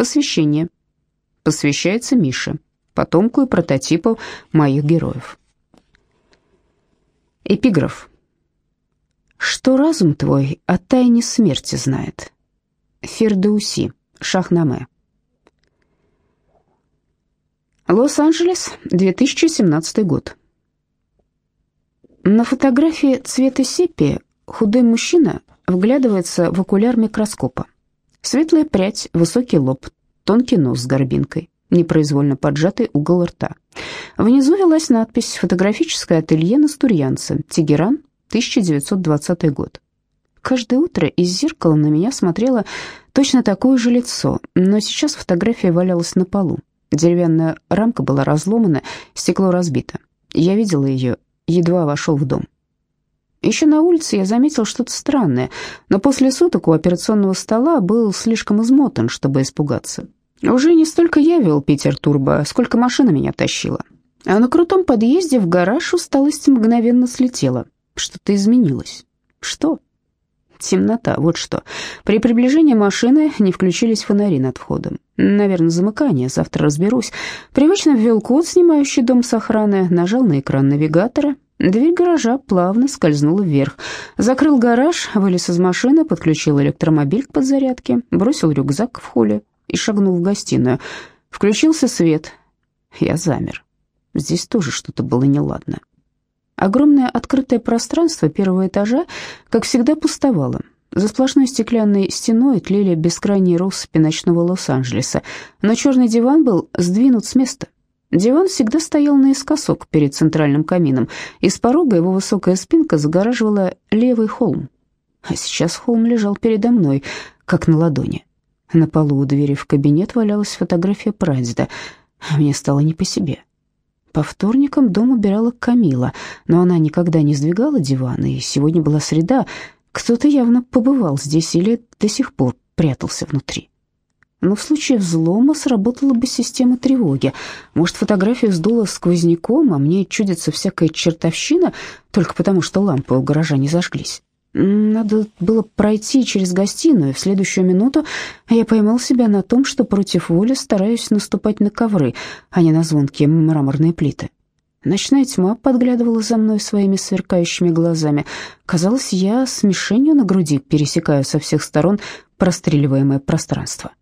Посвящение. Посвящается Мише, потомку и прототипу моих героев. Эпиграф. Что разум твой о тайне смерти знает. Фердауси, Шахнаме. Лос-Анджелес, 2017 год. На фотографии цвета сепия худой мужчина вглядывается в окуляр микроскопа. Светлая прядь, высокий лоб, тонкий нос с горбинкой, непроизвольно поджатый угол рта. Внизу велась надпись «Фотографическое ателье на Стурьянце, Тегеран, 1920 год». Каждое утро из зеркала на меня смотрело точно такое же лицо, но сейчас фотография валялась на полу. Деревянная рамка была разломана, стекло разбито. Я видела ее, едва вошел в дом. Еще на улице я заметил что-то странное, но после суток у операционного стола был слишком измотан, чтобы испугаться. Уже не столько я вел Питер Турбо, сколько машина меня тащила. А на крутом подъезде в гараж усталость мгновенно слетела. Что-то изменилось. Что? Темнота, вот что. При приближении машины не включились фонари над входом. Наверное, замыкание, завтра разберусь. Привычно ввел код, снимающий дом с охраны, нажал на экран навигатора. Дверь гаража плавно скользнула вверх. Закрыл гараж, вылез из машины, подключил электромобиль к подзарядке, бросил рюкзак в холле и шагнул в гостиную. Включился свет. Я замер. Здесь тоже что-то было неладно. Огромное открытое пространство первого этажа, как всегда, пустовало. За сплошной стеклянной стеной тлели бескрайние россыпи ночного Лос-Анджелеса, но черный диван был сдвинут с места. Диван всегда стоял наискосок перед центральным камином, и с порога его высокая спинка загораживала левый холм. А сейчас холм лежал передо мной, как на ладони. На полу у двери в кабинет валялась фотография прадеда, а мне стало не по себе. По вторникам дом убирала Камила, но она никогда не сдвигала диван, и сегодня была среда. Кто-то явно побывал здесь или до сих пор прятался внутри. Но в случае взлома сработала бы система тревоги. Может, фотографию сдуло сквозняком, а мне чудится всякая чертовщина только потому, что лампы у гаража не зажглись. Надо было пройти через гостиную. В следующую минуту я поймал себя на том, что против воли стараюсь наступать на ковры, а не на звонкие мраморные плиты. Ночная тьма подглядывала за мной своими сверкающими глазами. Казалось, я с мишенью на груди пересекаю со всех сторон простреливаемое пространство.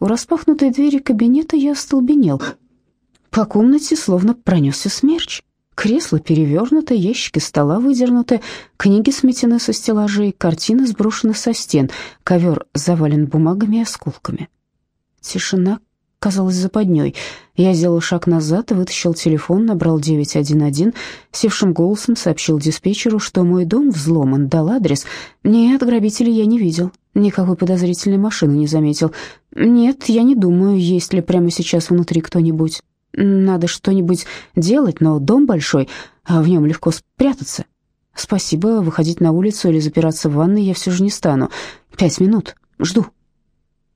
У распахнутой двери кабинета я остолбенел. По комнате словно пронесся смерч. Кресло перевернуто, ящики стола выдернуты, книги сметены со стеллажей, картины сброшены со стен, ковер завален бумагами и осколками. Тишина казалась западней. Я сделал шаг назад, вытащил телефон, набрал 911, севшим голосом сообщил диспетчеру, что мой дом взломан, дал адрес. Нет, грабителей я не видел, никакой подозрительной машины не заметил. Нет, я не думаю, есть ли прямо сейчас внутри кто-нибудь. Надо что-нибудь делать, но дом большой, а в нем легко спрятаться. Спасибо, выходить на улицу или запираться в ванной я все же не стану. Пять минут, жду.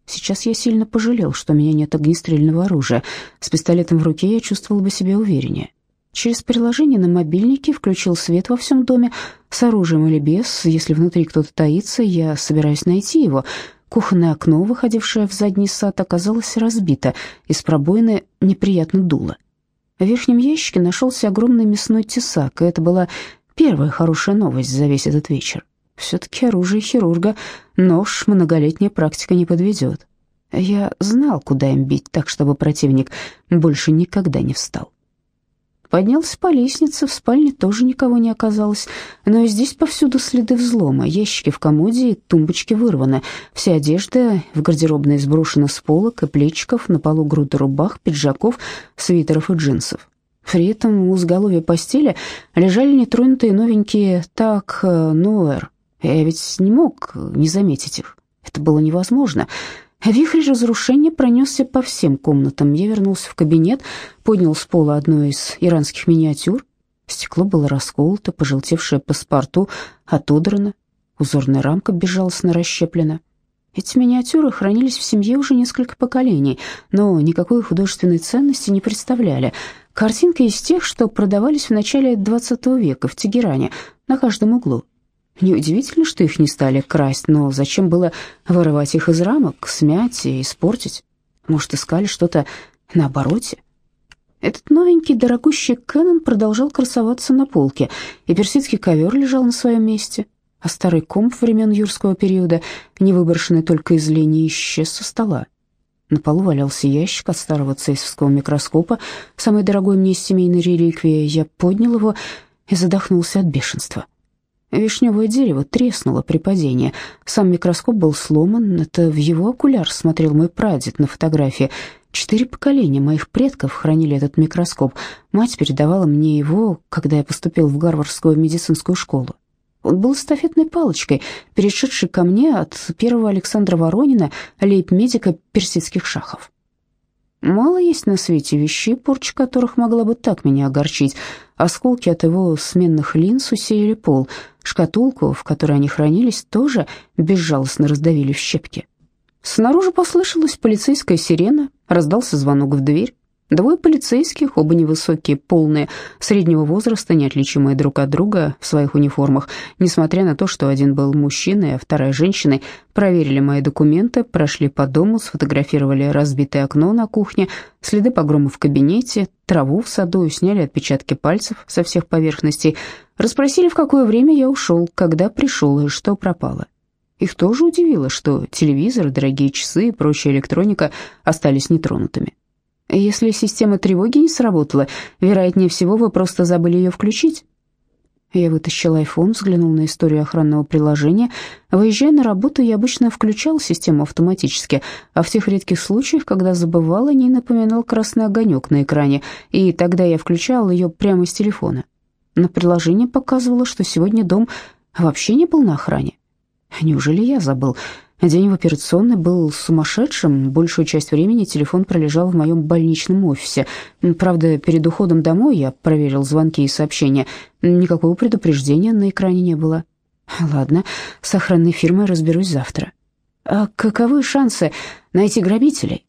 Сейчас я сильно пожалел, что у меня нет огнестрельного оружия. С пистолетом в руке я чувствовал бы себя увереннее. Через приложение на мобильнике включил свет во всем доме, с оружием или без. Если внутри кто-то таится, я собираюсь найти его. Кухонное окно, выходившее в задний сад, оказалось разбито, из пробоины неприятно дуло. В верхнем ящике нашелся огромный мясной тесак, и это была первая хорошая новость за весь этот вечер. Все-таки оружие хирурга, нож многолетняя практика не подведет. Я знал, куда им бить, так чтобы противник больше никогда не встал. Поднялся по лестнице, в спальне тоже никого не оказалось, но и здесь повсюду следы взлома, ящики в комоде и тумбочки вырваны, вся одежда в гардеробной сброшена с полок и плечиков, на полу груды рубах, пиджаков, свитеров и джинсов. При этом у изголовья постели лежали нетронутые новенькие так Нуэр. Я ведь не мог не заметить их. Это было невозможно. Вихрь разрушения пронесся по всем комнатам. Я вернулся в кабинет, поднял с пола одну из иранских миниатюр. Стекло было расколото, пожелтевшее паспорту отодрано, узорная рамка безжалостно расщеплена. Эти миниатюры хранились в семье уже несколько поколений, но никакой художественной ценности не представляли. Картинка из тех, что продавались в начале XX века в Тегеране, на каждом углу. Неудивительно, что их не стали красть, но зачем было вырывать их из рамок, смять и испортить? Может, искали что-то на обороте? Этот новенький дорогущий Кэнон продолжал красоваться на полке, и персидский ковер лежал на своем месте, а старый комп времен юрского периода, не выброшенный только из линии, исчез со стола. На полу валялся ящик от старого цейсовского микроскопа, самой дорогой мне семейной реликвии. Я поднял его и задохнулся от бешенства. Вишневое дерево треснуло при падении. Сам микроскоп был сломан. Это в его окуляр смотрел мой прадед на фотографии. Четыре поколения моих предков хранили этот микроскоп. Мать передавала мне его, когда я поступил в Гарвардскую медицинскую школу. Он был эстафетной палочкой, перешедшей ко мне от первого Александра Воронина, лейб-медика персидских шахов. Мало есть на свете вещей, порча которых могла бы так меня огорчить. Осколки от его сменных линз усеяли пол. Шкатулку, в которой они хранились, тоже безжалостно раздавили в щепки. Снаружи послышалась полицейская сирена, раздался звонок в дверь. Двое полицейских, оба невысокие, полные, среднего возраста, неотличимые друг от друга в своих униформах, несмотря на то, что один был мужчиной, а вторая женщиной, проверили мои документы, прошли по дому, сфотографировали разбитое окно на кухне, следы погрома в кабинете, траву в саду и сняли отпечатки пальцев со всех поверхностей, расспросили, в какое время я ушел, когда пришел и что пропало. Их тоже удивило, что телевизор, дорогие часы и прочая электроника остались нетронутыми. Если система тревоги не сработала, вероятнее всего, вы просто забыли ее включить. Я вытащил iPhone, взглянул на историю охранного приложения. Выезжая на работу, я обычно включал систему автоматически, а в тех редких случаях, когда забывал, не напоминал красный огонек на экране, и тогда я включал ее прямо с телефона. Но приложение показывало, что сегодня дом вообще не был на охране. Неужели я забыл? День в операционной был сумасшедшим. Большую часть времени телефон пролежал в моем больничном офисе. Правда, перед уходом домой я проверил звонки и сообщения. Никакого предупреждения на экране не было. Ладно, с охранной фирмой разберусь завтра. А каковы шансы найти грабителей?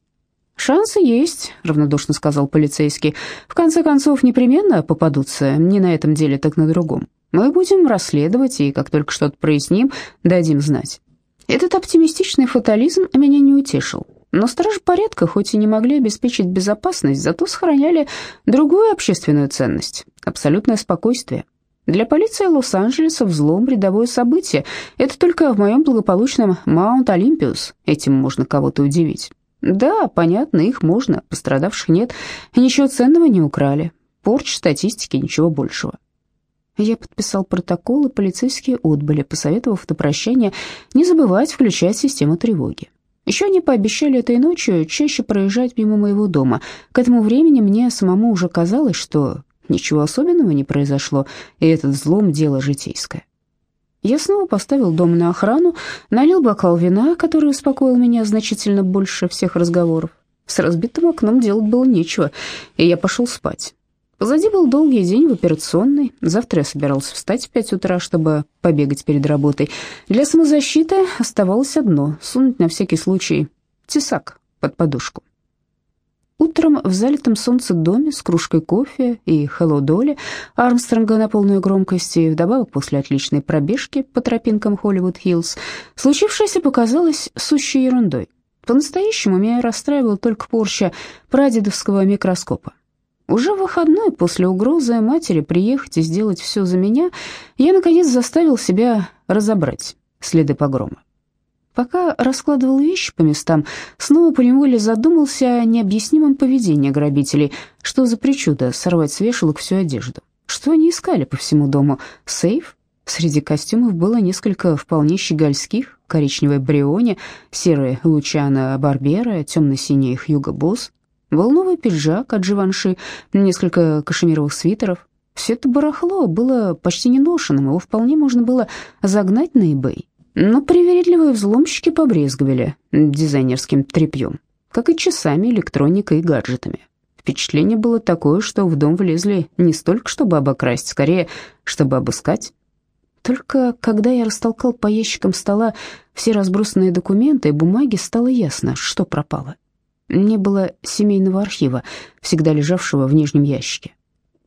«Шансы есть», — равнодушно сказал полицейский. «В конце концов, непременно попадутся, не на этом деле, так на другом. Мы будем расследовать, и как только что-то проясним, дадим знать». Этот оптимистичный фатализм меня не утешил. Но стражи порядка хоть и не могли обеспечить безопасность, зато сохраняли другую общественную ценность – абсолютное спокойствие. Для полиции Лос-Анджелеса взлом – рядовое событие. Это только в моем благополучном Маунт-Олимпиус этим можно кого-то удивить. Да, понять их можно, пострадавших нет. Ничего ценного не украли. Порча статистики, ничего большего. Я подписал протокол, и полицейские отбыли, посоветовав на прощание не забывать включать систему тревоги. Еще они пообещали этой ночью чаще проезжать мимо моего дома. К этому времени мне самому уже казалось, что ничего особенного не произошло, и этот взлом – дело житейское. Я снова поставил дом на охрану, налил бокал вина, который успокоил меня значительно больше всех разговоров. С разбитым окном делать было нечего, и я пошел спать. Позади был долгий день в операционной. Завтра я собирался встать в пять утра, чтобы побегать перед работой. Для самозащиты оставалось одно — сунуть на всякий случай тесак под подушку. Утром в залитом солнце доме с кружкой кофе и Hello Dolly Армстронга на полную громкость и вдобавок после отличной пробежки по тропинкам Холливуд-Хиллз, случившееся показалось сущей ерундой. По-настоящему меня расстраивал только порча прадедовского микроскопа. Уже в выходной, после угрозы матери приехать и сделать все за меня, я, наконец, заставил себя разобрать следы погрома. Пока раскладывал вещи по местам, снова поневоле задумался о необъяснимом поведении грабителей. Что за причуда сорвать с вешалок всю одежду? Что они искали по всему дому? Сейф? Среди костюмов было несколько вполне щегольских, коричневой Бриони, серые Лучана Барбера, темно-синий Хьюго Босс, волновый пиджак от Живанши, несколько кашемировых свитеров. Все это барахло было почти неношенным, его вполне можно было загнать на eBay. Но привередливые взломщики побрезговали дизайнерским тряпьем, как и часами, электроникой и гаджетами. Впечатление было такое, что в дом влезли не столько, чтобы обокрасть, скорее, чтобы обыскать. Только когда я растолкал по ящикам стола все разбросанные документы и бумаги, стало ясно, что пропало. Не было семейного архива, всегда лежавшего в нижнем ящике.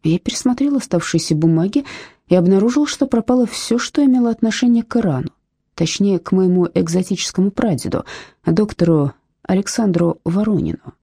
Я пересмотрел оставшиеся бумаги и обнаружил, что пропало все, что имело отношение к Ирану, точнее, к моему экзотическому прадеду, доктору Александру Воронину.